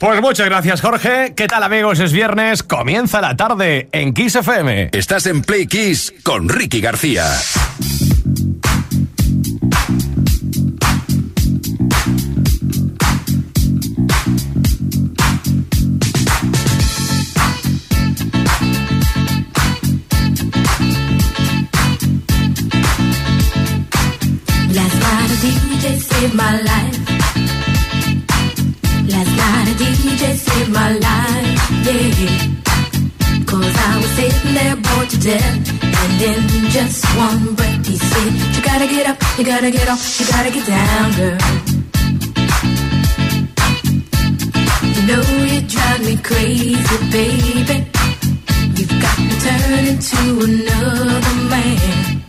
Pues muchas gracias, Jorge. ¿Qué tal, amigos? Es viernes, comienza la tarde en Kiss FM. Estás en Play Kiss con Ricky García. Saved my life. And in just one breath he said, You gotta get up, you gotta get off, you gotta get down, girl. You know you drive me crazy, baby. You've got me turn into another man.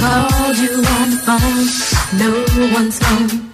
Called you on the phone, no one's home.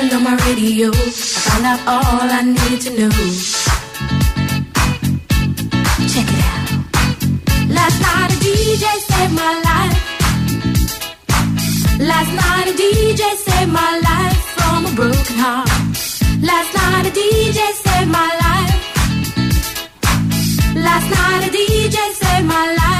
Turned on my radio, I found out all I needed to know. Check it out. Last night a DJ saved my life. Last night a DJ saved my life from a broken heart. Last night a DJ saved my life. Last night a DJ saved my life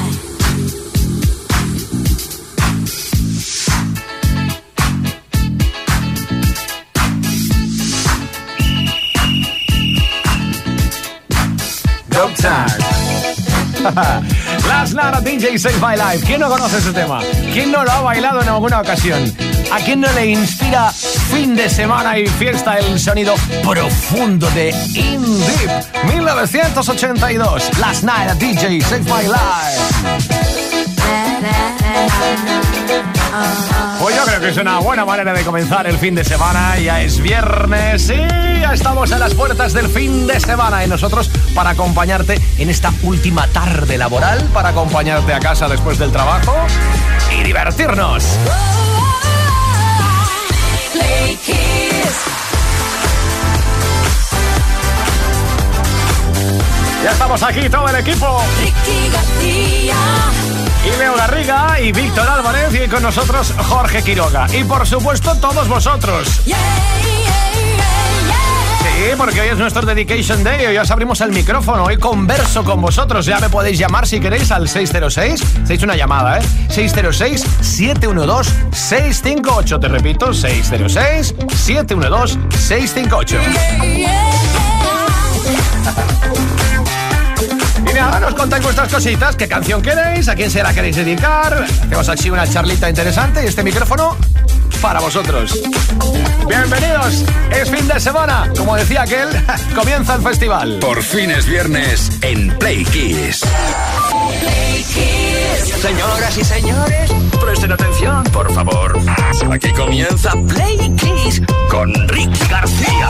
Time. Last Night DJ Save My Life. ¿Quién no conoce ese tema? ¿Quién no lo ha bailado en alguna ocasión? ¿A quién no le inspira fin de semana y fiesta el sonido profundo de In Deep? 1982. Last Night DJ Save My Life. Pues yo creo que es una buena manera de comenzar el fin de semana. Ya es viernes y ya estamos a las puertas del fin de semana. Y nosotros para acompañarte en esta última tarde laboral, para acompañarte a casa después del trabajo y divertirnos. Ya estamos aquí, todo el equipo. Ricky. Y Leo Garriga y Víctor Álvarez y con nosotros Jorge Quiroga. Y por supuesto todos vosotros. Yeah, yeah, yeah, Sí, porque hoy es nuestro Dedication Day. Hoy os abrimos el micrófono. Hoy converso con vosotros. Ya me podéis llamar si queréis al 606. Se una llamada, ¿eh? 606-712-658. Te repito, 606-712-658. Nada, nos contáis vuestras cositas, qué canción queréis, a quién se la queréis dedicar. Hacemos así una charlita interesante y este micrófono para vosotros. Bienvenidos, es fin de semana. Como decía aquel, comienza el festival. Por fin es viernes en Play Kiss. Señoras y señores, presten atención, por favor. Aquí comienza Play Kiss con Ricky García.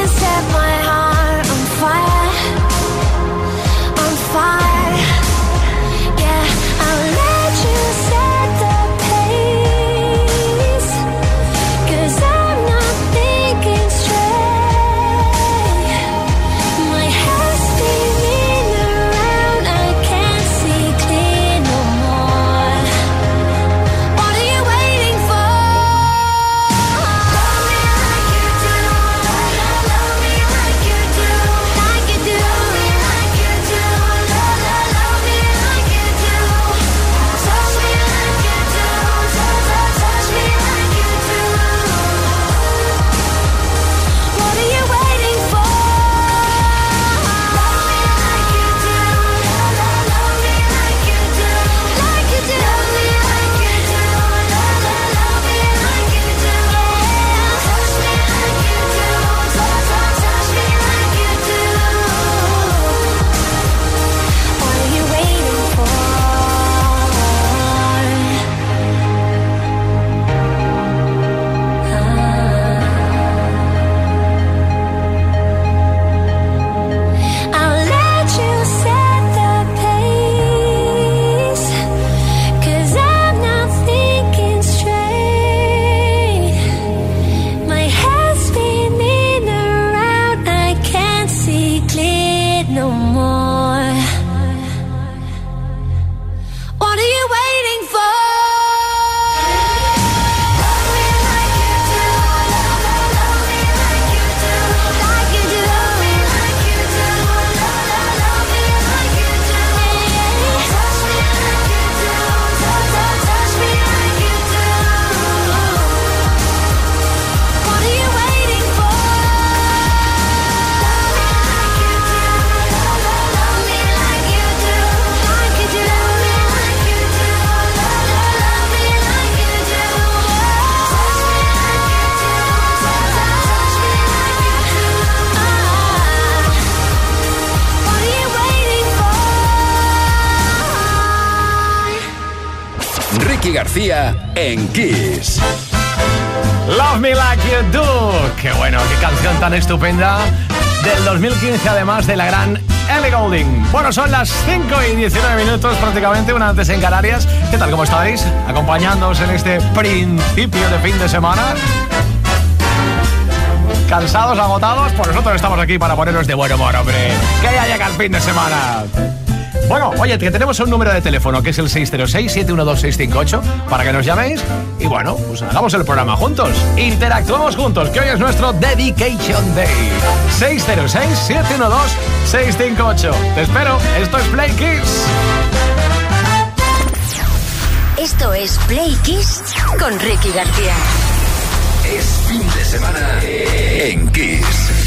en Kiss. Love Me Like You Do. Qué bueno, qué canción tan estupenda. Del 2015, además de la gran Ellie Golding. Bueno, son las 5 y 19 minutos, prácticamente, una antes en Canarias. ¿Qué tal, cómo estáis? Acompañándoos en este principio de fin de semana. ¿Cansados, agotados? Pues nosotros estamos aquí para poneros de buen humor, hombre. Que ya llega el fin de semana. Bueno, oye, que tenemos un número de teléfono que es el 606-712-658 para que nos llaméis y bueno, pues hagamos el programa juntos. Interactuamos juntos, que hoy es nuestro Dedication Day. 606-712-658. Te espero, esto es Play Kiss. Esto es Play Kiss con Ricky García. Es fin de semana en Kiss.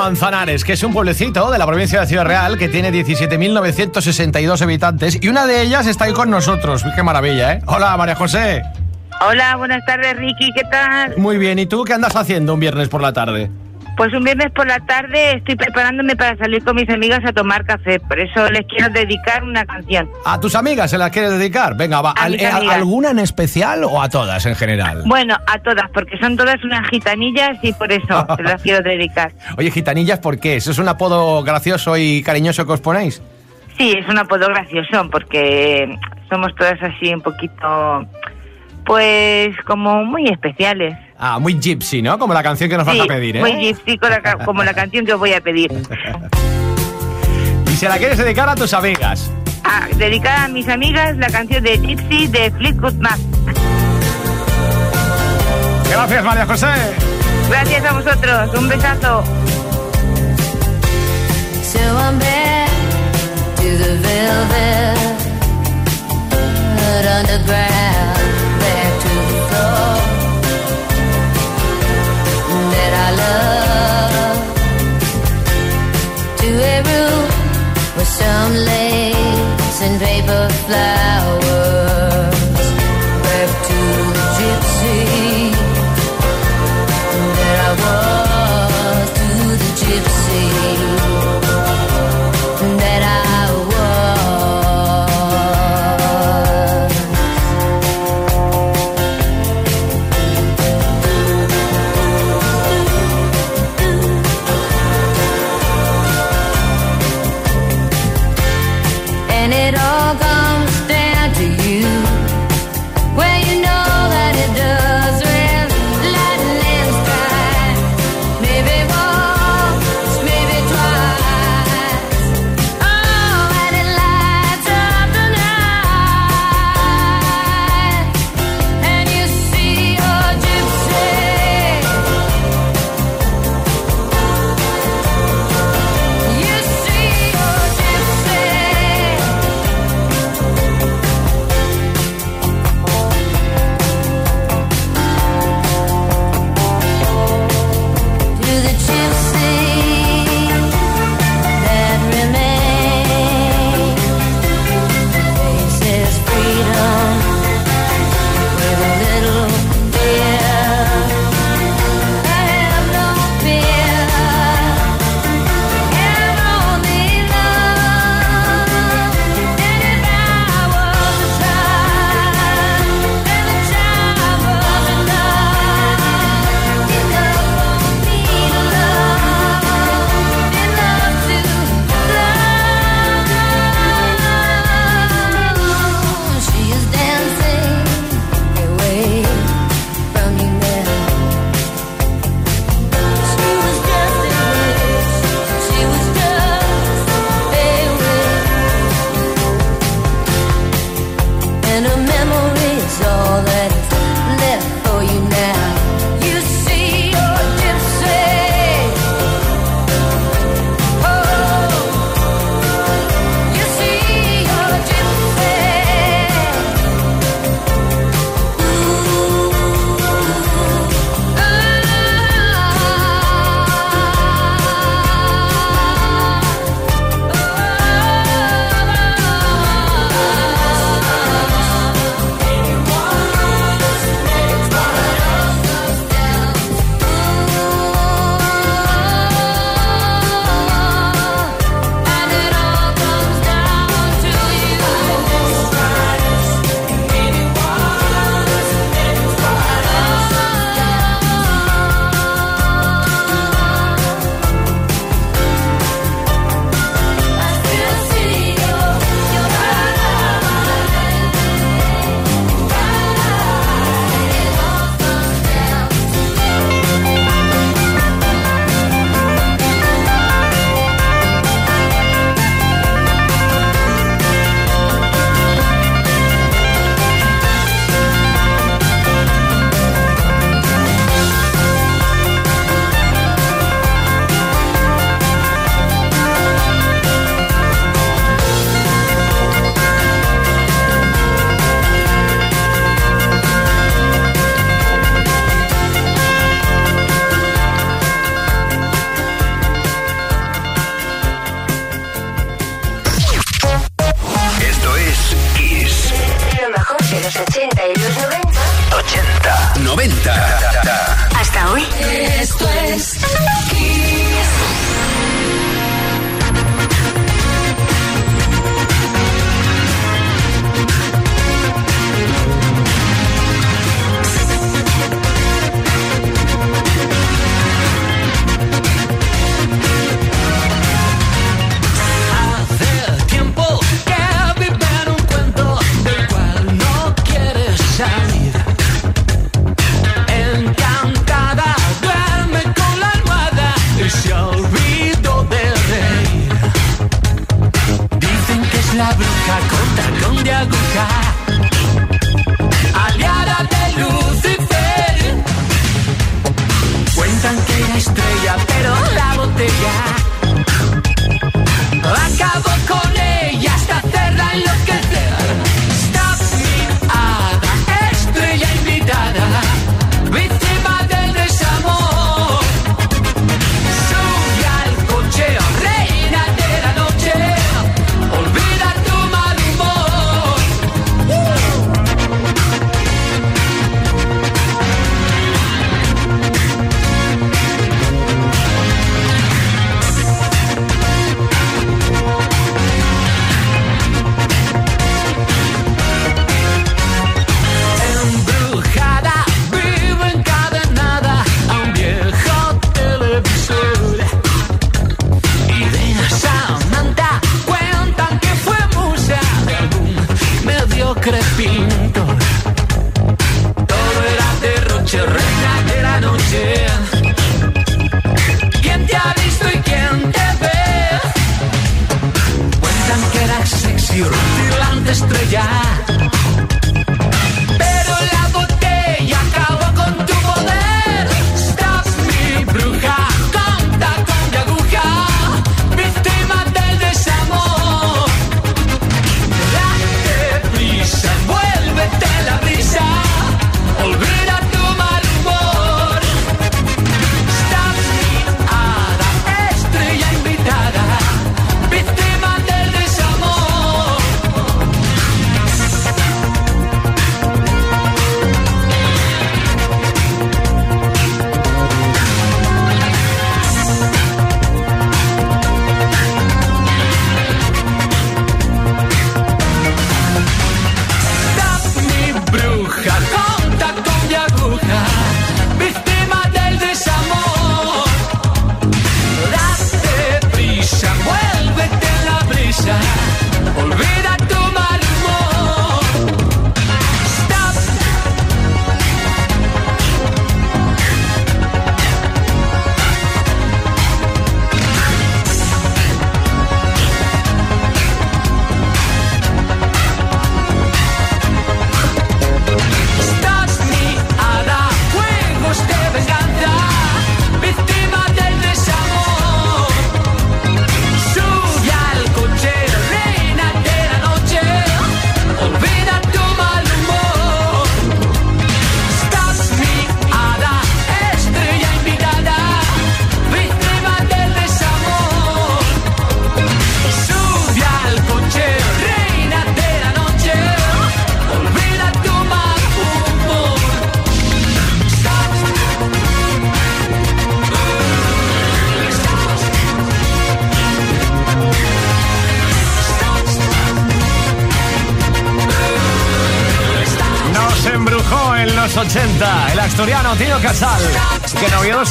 Manzanares, que es un pueblecito de la provincia de Ciudad Real que tiene 17.962 habitantes y una de ellas está ahí con nosotros. Qué maravilla, ¿eh? Hola, María José. Hola, buenas tardes, Ricky, ¿qué tal? Muy bien, ¿y tú qué andas haciendo un viernes por la tarde? Pues un viernes por la tarde estoy preparándome para salir con mis amigas a tomar café, por eso les quiero dedicar una canción. ¿A tus amigas se las quieres dedicar? Venga, va. A ¿Al- mis eh. ¿Alguna en especial o a todas en general? Bueno, a todas, porque son todas unas gitanillas y por eso se las quiero dedicar. Oye, gitanillas, ¿por qué? ¿Eso es un apodo gracioso y cariñoso que os ponéis? Sí, es un apodo gracioso porque somos todas así un poquito, pues como muy especiales. Ah, muy gypsy, ¿no? Como la canción que nos vas Sí, a pedir, ¿eh? muy gypsy la como la canción que os voy a pedir. Y se la quieres dedicar a tus amigas. Ah, dedicada a mis amigas la canción de Gypsy de Fleetwood Mac. Gracias, María José. Gracias a vosotros, un besazo. So I'm back to the velvet underground, to a room with some lace and paper flowers,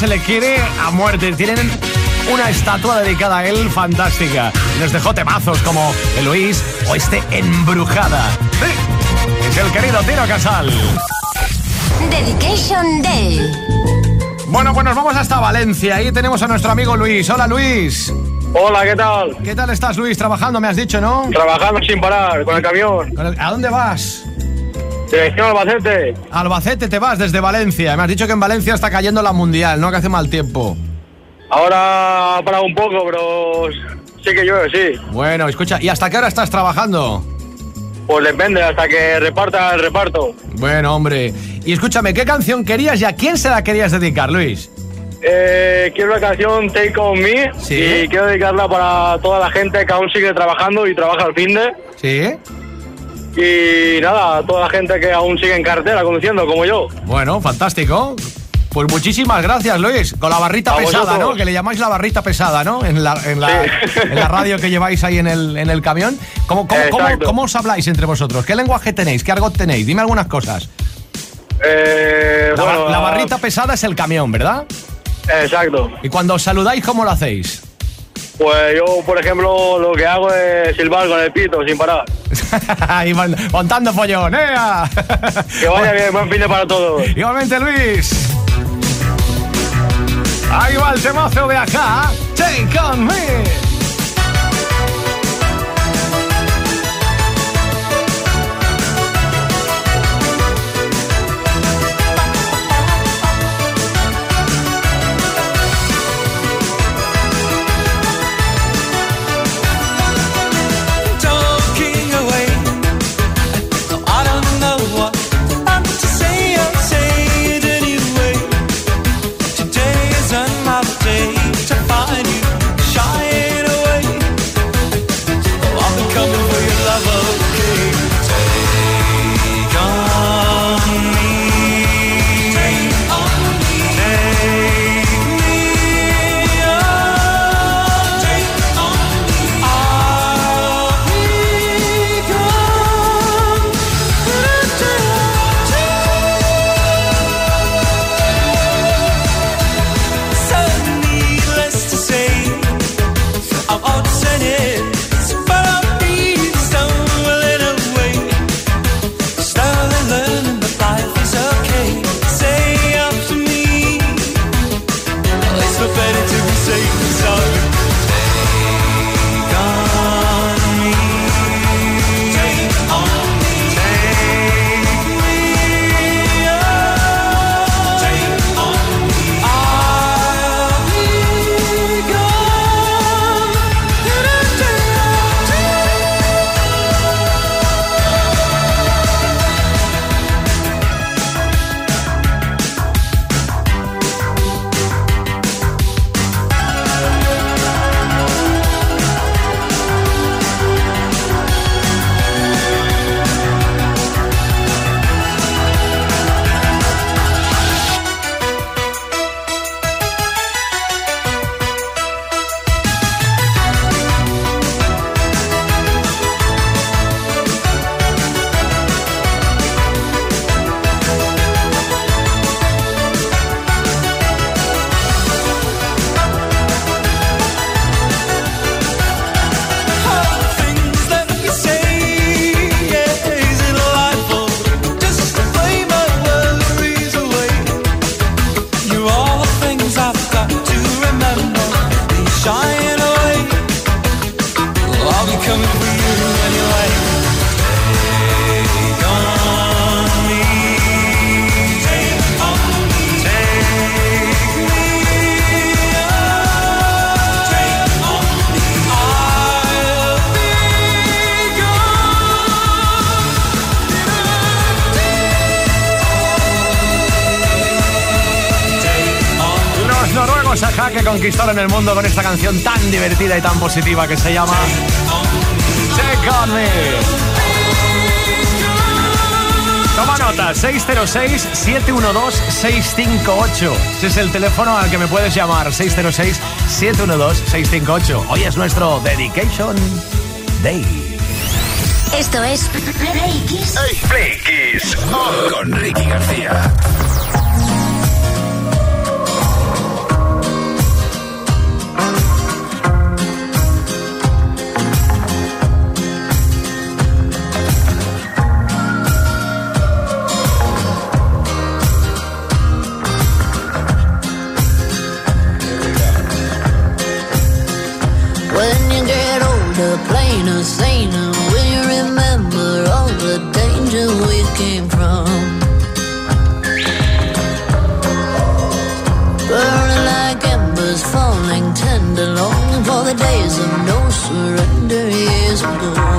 se le quiere a muerte. Tienen una estatua dedicada a él fantástica. Nos dejó temazos como el Luis o este Embrujada. Sí, es el querido Tino Casal. Dedication Day. Bueno, pues nos vamos hasta Valencia. Ahí tenemos a nuestro amigo Luis. Hola Luis. Hola, ¿qué tal? ¿Qué tal estás Luis? Trabajando, me has dicho, ¿no? Trabajando sin parar, con el camión. Con el- ¿A dónde vas? Dirección Albacete. Albacete te vas desde Valencia. Me has dicho que en Valencia está cayendo la mundial, ¿no? Que hace mal tiempo. Ahora ha parado un poco, pero sí que llueve, sí. Bueno, escucha, ¿y hasta qué hora estás trabajando? Pues depende, hasta que reparta el reparto. Bueno, hombre. Y escúchame, ¿qué canción querías y a quién se la querías dedicar, Luis? Eh, quiero la canción Take On Me Sí. y quiero dedicarla para toda la gente que aún sigue trabajando y trabaja al fin de. ¿Sí? Y nada, a toda la gente que aún sigue en cartera conduciendo, como yo. Bueno, fantástico. Pues muchísimas gracias, Luis. Con la barrita pesada. ¿no? Que le llamáis la barrita pesada, ¿no? En la, en la, Sí. en la radio que lleváis ahí en el, en el camión. ¿Cómo, cómo, cómo, os habláis entre vosotros? ¿Qué lenguaje tenéis? ¿Qué argot tenéis? Dime algunas cosas. Eh, La, bueno, la barrita pesada es el camión, ¿verdad? Exacto. Y cuando os saludáis, ¿cómo lo hacéis? Pues yo, por ejemplo, lo que hago es silbar con el pito sin parar. Mon- montando follón, ¿eh? Que vaya bien, buen fin de para todos. Igualmente, Luis. Ahí va el temazo de acá. Take on me. en el mundo con esta canción tan divertida y tan positiva que se llama Take On Me. Toma nota, 606-712-658. Ese es el teléfono al que me puedes llamar, 606-712-658. Hoy es nuestro Dedication Day. Esto es Play Kiss. Play Kiss. Con Ricky García. brighter, plainer, saner will you remember all the danger we came from. Burning like embers, falling tender, longing for the days of no surrender years ago.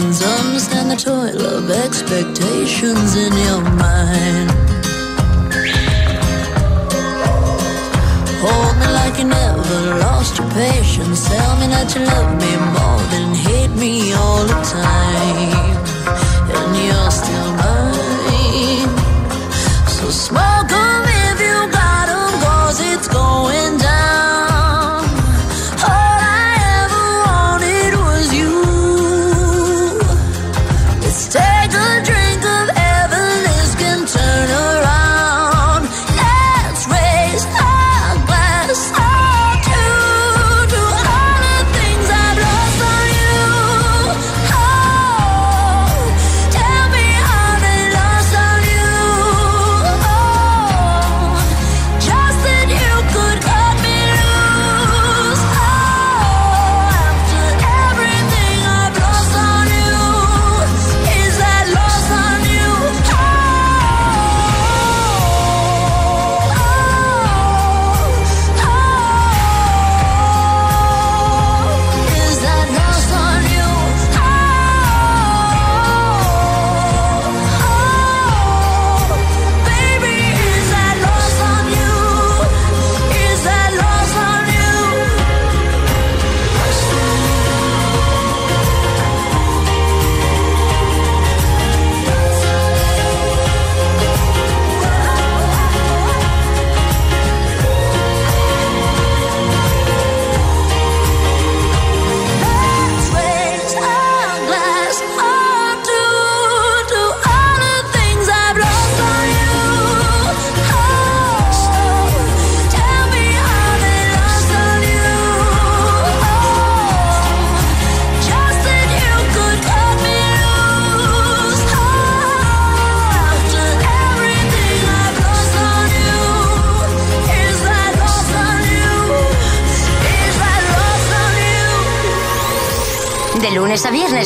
emotions. Understand the toil of expectations in your mind. Hold me like you never lost your patience. Tell me that you love me more than hate me all the time. And you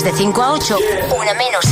de 5 a 8, una menos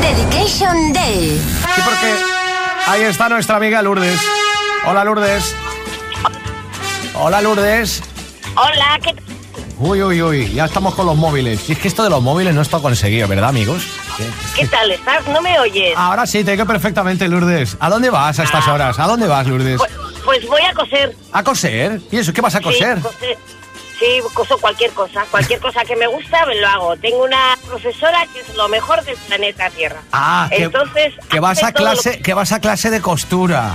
Dedication Day. Sí, porque ahí está nuestra amiga Lourdes. Hola Lourdes. Hola Lourdes. Hola, ¿qué tal? Uy, uy, uy, ya estamos con los móviles. Y es que esto de los móviles no está conseguido, ¿verdad, amigos? ¿Qué tal estás? ¿No me oyes? Ahora sí, te oigo perfectamente, Lourdes. ¿A dónde vas a estas horas? ¿A dónde vas, Lourdes? Pues, pues voy a coser. ¿A coser? ¿Y eso? ¿Qué vas a coser? Sí, coser. Sí, coso cualquier cosa. Cualquier cosa que me gusta, me lo hago. Tengo una profesora que es lo mejor del planeta Tierra. Ah, Entonces, Que vas a lo clase, que vas a clase de costura.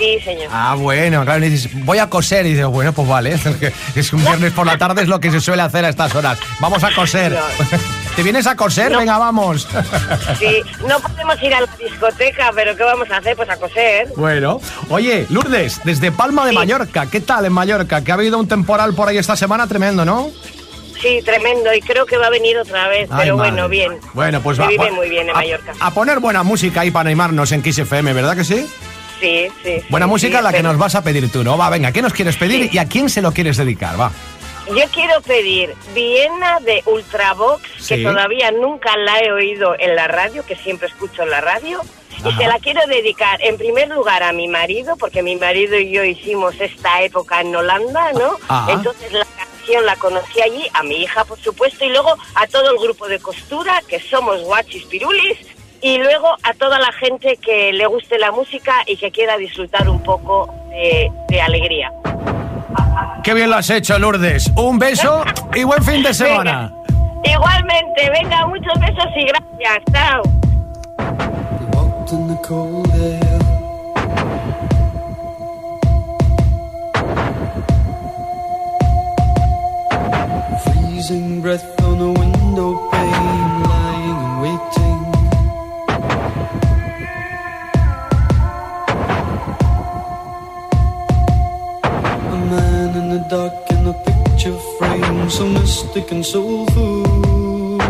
Sí, señor. Ah, bueno, claro, y dices, voy a coser. Y dices, bueno, pues vale. Es un viernes por la tarde, es lo que se suele hacer a estas horas. Vamos a coser. ¿Te vienes a coser? Venga, vamos. Sí, no podemos ir a la discoteca, pero ¿qué vamos a hacer? Pues a coser. Bueno, oye, Lourdes, desde Palma de Mallorca, ¿qué tal en Mallorca? Que ha habido un temporal por ahí esta semana tremendo, ¿no? Sí, tremendo. Y creo que va a venir otra vez. Ay, pero madre. bueno, bien. Bueno, pues Se va. vive muy bien en a- Mallorca. A poner buena música ahí para animarnos en Kiss FM, ¿verdad que sí? Sí, sí. Buena sí, música sí, la que nos vas a pedir tú, ¿no? Va, venga, ¿qué nos quieres pedir y a quién se lo quieres dedicar? Va. Yo quiero pedir Viena de Ultravox, que todavía nunca la he oído en la radio, que siempre escucho en la radio. Y se la quiero dedicar en primer lugar a mi marido, porque mi marido y yo hicimos esta época en Holanda, ¿no? Ajá. Entonces la canción la conocí allí, a mi hija por supuesto, y luego a todo el grupo de costura, que somos guachis pirulis, y luego a toda la gente que le guste la música y que quiera disfrutar un poco de, de alegría. Qué bien lo has hecho, Lourdes. Un beso y buen fin de semana. Igualmente, venga, muchos besos y gracias. Chao. the breath on a window so mystic and soulful.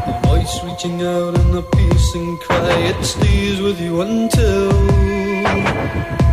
A voice reaching out in a piercing cry, it stays with you until.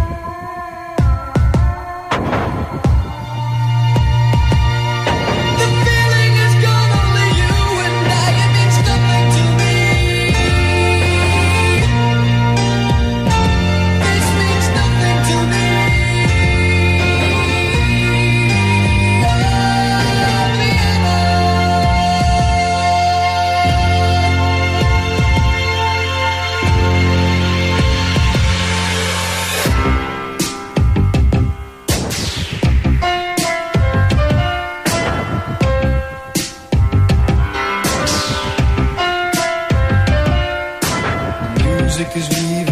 Music is.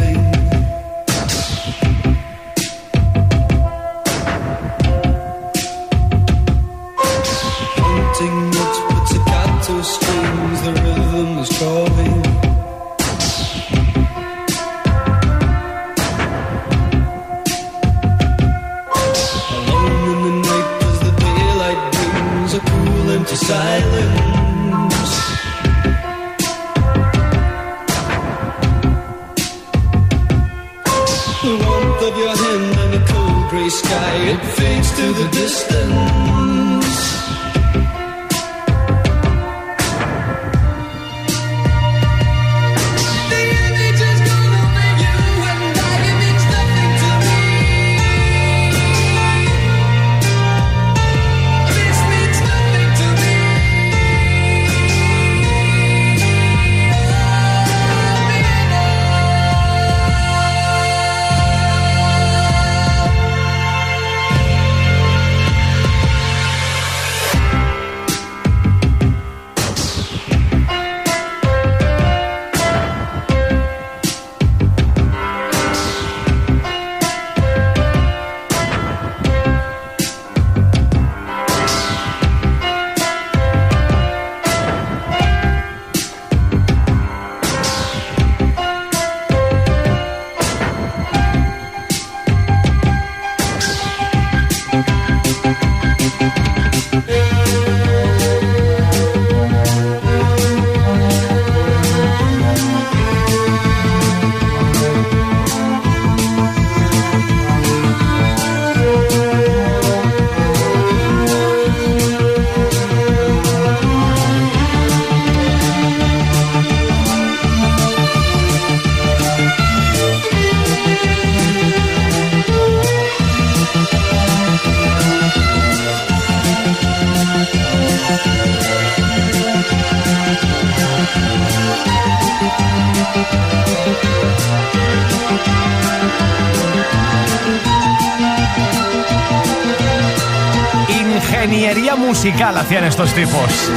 Musical hacían estos tipos.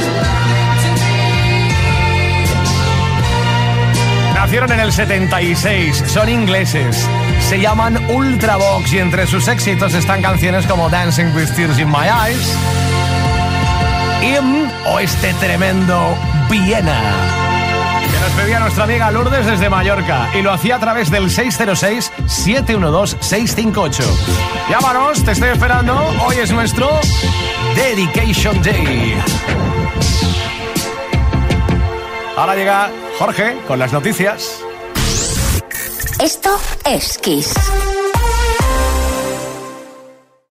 Nacieron en el 76, son ingleses, se llaman Ultravox y entre sus éxitos están canciones como Dancing with Tears in My Eyes, Im o este tremendo Viena. Que nos pedía nuestra amiga Lourdes desde Mallorca y lo hacía a través del 606-712-658. Llámanos, te estoy esperando. Hoy es nuestro Dedication Day. Ahora llega Jorge con las noticias. Esto es Kiss.